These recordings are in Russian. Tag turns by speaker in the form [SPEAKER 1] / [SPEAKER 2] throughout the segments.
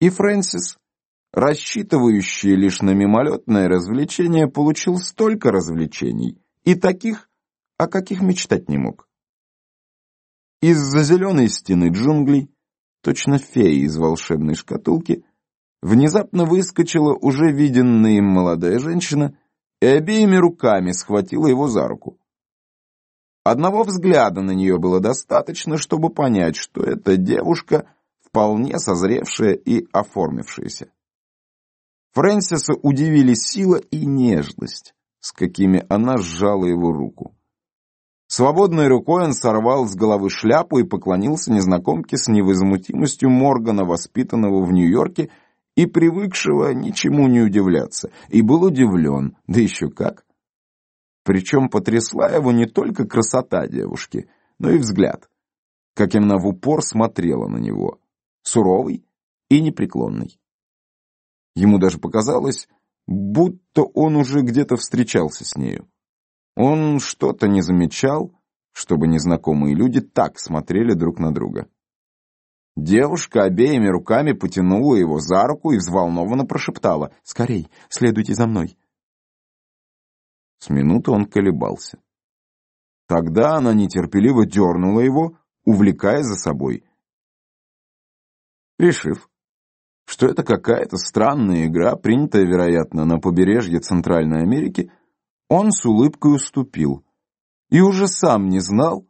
[SPEAKER 1] И Фрэнсис, рассчитывающий лишь на мимолетное развлечение, получил столько развлечений, и таких, о каких мечтать не мог. Из-за зеленой стены джунглей, точно фея из волшебной шкатулки, внезапно выскочила уже виденная им молодая женщина и обеими руками схватила его за руку. Одного взгляда на нее было достаточно, чтобы понять, что эта девушка вполне созревшая и оформившаяся. Фрэнсиса удивили сила и нежность, с какими она сжала его руку. Свободной рукой он сорвал с головы шляпу и поклонился незнакомке с невозмутимостью Моргана, воспитанного в Нью-Йорке и привыкшего ничему не удивляться, и был удивлен, да еще как. Причем потрясла его не только красота девушки, но и взгляд, каким она в упор смотрела на него, суровый и непреклонный. Ему даже показалось, будто он уже где-то встречался с нею. Он что-то не замечал, чтобы незнакомые люди так смотрели друг на друга. Девушка обеими руками потянула его за руку и взволнованно прошептала «Скорей, следуйте за мной». С минуты он колебался. Тогда она нетерпеливо дернула его, увлекая за собой. Решив, что это какая-то странная игра, принятая, вероятно, на побережье Центральной Америки, он с улыбкой уступил. И уже сам не знал,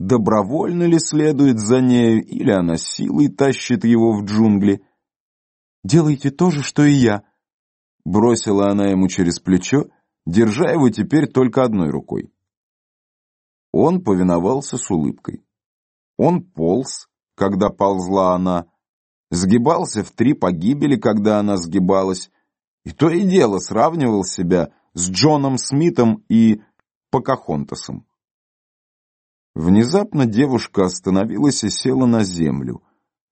[SPEAKER 1] добровольно ли следует за нею, или она силой тащит его в джунгли. «Делайте то же, что и я», — бросила она ему через плечо, держа его теперь только одной рукой. Он повиновался с улыбкой. Он полз, когда ползла она, сгибался в три погибели, когда она сгибалась, и то и дело сравнивал себя с Джоном Смитом и Покахонтасом. Внезапно девушка остановилась и села на землю,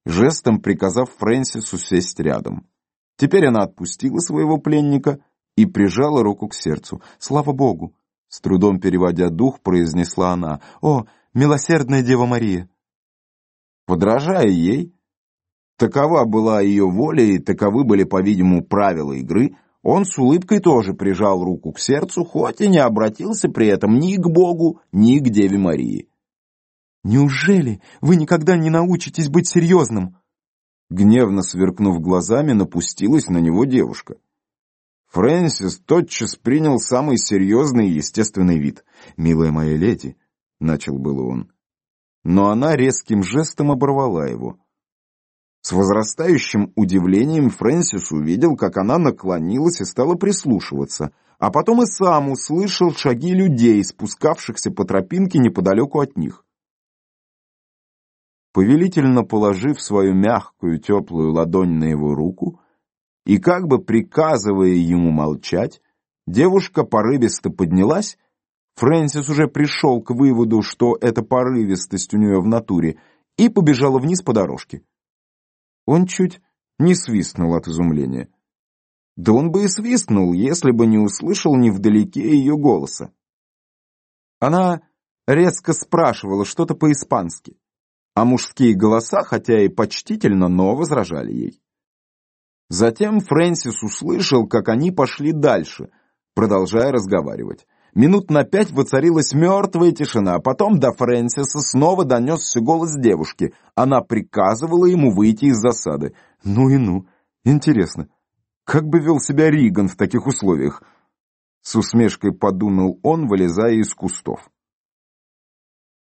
[SPEAKER 1] жестом приказав Фрэнсису сесть рядом. Теперь она отпустила своего пленника и прижала руку к сердцу. «Слава Богу!» — с трудом переводя дух, произнесла она. «О, милосердная Дева Мария!» Подражая ей, такова была ее воля и таковы были, по-видимому, правила игры, он с улыбкой тоже прижал руку к сердцу, хоть и не обратился при этом ни к Богу, ни к Деве Марии. «Неужели вы никогда не научитесь быть серьезным?» Гневно сверкнув глазами, напустилась на него девушка. Фрэнсис тотчас принял самый серьезный и естественный вид. «Милая моя леди», — начал было он. Но она резким жестом оборвала его. С возрастающим удивлением Фрэнсис увидел, как она наклонилась и стала прислушиваться, а потом и сам услышал шаги людей, спускавшихся по тропинке неподалеку от них. Повелительно положив свою мягкую теплую ладонь на его руку и как бы приказывая ему молчать, девушка порывисто поднялась, Фрэнсис уже пришел к выводу, что эта порывистость у нее в натуре, и побежала вниз по дорожке. Он чуть не свистнул от изумления. Да он бы и свистнул, если бы не услышал невдалеке ее голоса. Она резко спрашивала что-то по-испански а мужские голоса, хотя и почтительно, но возражали ей. Затем Фрэнсис услышал, как они пошли дальше, продолжая разговаривать. Минут на пять воцарилась мертвая тишина, а потом до Фрэнсиса снова донесся голос девушки. Она приказывала ему выйти из засады. Ну и ну, интересно, как бы вел себя Риган в таких условиях? С усмешкой подумал он, вылезая из кустов.